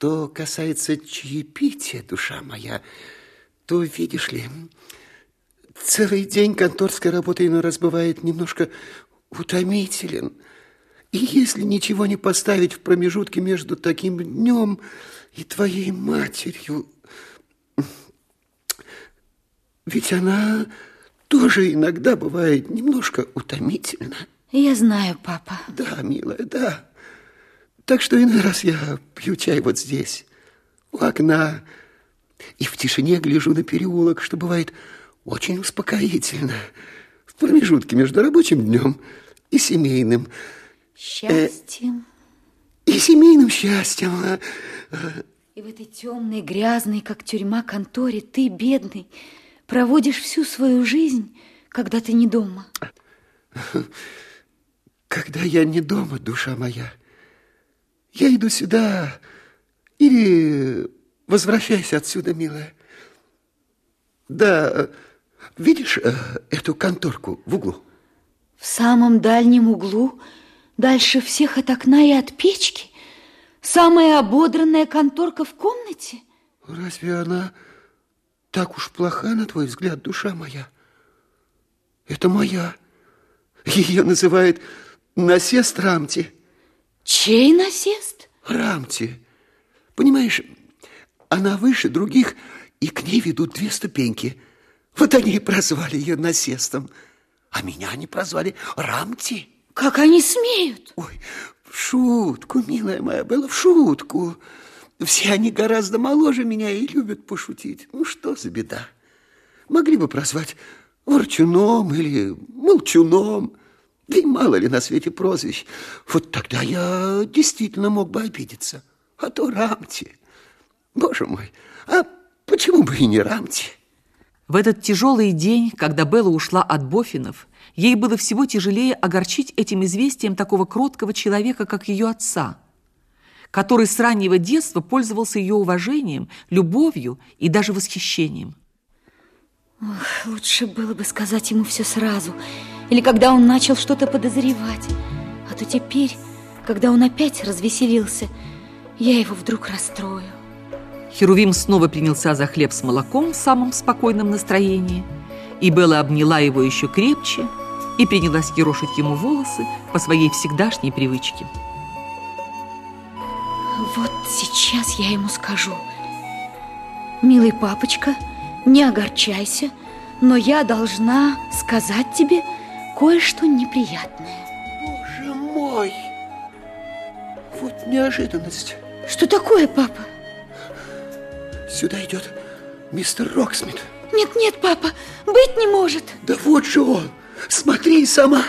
Что касается чаепития, душа моя, то, видишь ли, целый день конторской работы иной раз бывает немножко утомителен. И если ничего не поставить в промежутке между таким днем и твоей матерью, ведь она тоже иногда бывает немножко утомительна. Я знаю, папа. Да, милая, да. Так что иной раз я пью чай вот здесь, у окна, и в тишине гляжу на переулок, что бывает очень успокоительно в промежутке между рабочим днем и семейным. Счастьем. Э, и семейным счастьем. А, а. И в этой темной, грязной, как тюрьма, конторе ты, бедный, проводишь всю свою жизнь, когда ты не дома. Когда я не дома, душа моя, я иду сюда или возвращайся отсюда, милая. Да, видишь э, эту конторку в углу? В самом дальнем углу, дальше всех от окна и от печки, самая ободранная конторка в комнате? Разве она так уж плоха, на твой взгляд, душа моя? Это моя. Ее называют насест Рамти. Чей насест? Рамти. Понимаешь, она выше других, и к ней ведут две ступеньки. Вот они и прозвали ее насестом. А меня они прозвали Рамти. Как они смеют? Ой, в шутку, милая моя, было в шутку. Все они гораздо моложе меня и любят пошутить. Ну, что за беда? Могли бы прозвать Ворчуном или Молчуном. Да и мало ли на свете прозвищ. Вот тогда я действительно мог бы обидеться. А то Рамти. Боже мой, а почему бы и не Рамти? В этот тяжелый день, когда Белла ушла от Бофинов, ей было всего тяжелее огорчить этим известием такого кроткого человека, как ее отца, который с раннего детства пользовался ее уважением, любовью и даже восхищением. Ох, лучше было бы сказать ему все сразу, или когда он начал что-то подозревать. А то теперь, когда он опять развеселился, я его вдруг расстрою. Херувим снова принялся за хлеб с молоком в самом спокойном настроении, и Белла обняла его еще крепче и принялась ерошить ему волосы по своей всегдашней привычке. Вот сейчас я ему скажу. Милый папочка, не огорчайся, но я должна сказать тебе кое-что неприятное. Боже мой! Вот неожиданность. Что такое, папа? Сюда идет мистер Роксмит. Нет, нет, папа, быть не может. Да вот же он. Смотри сама.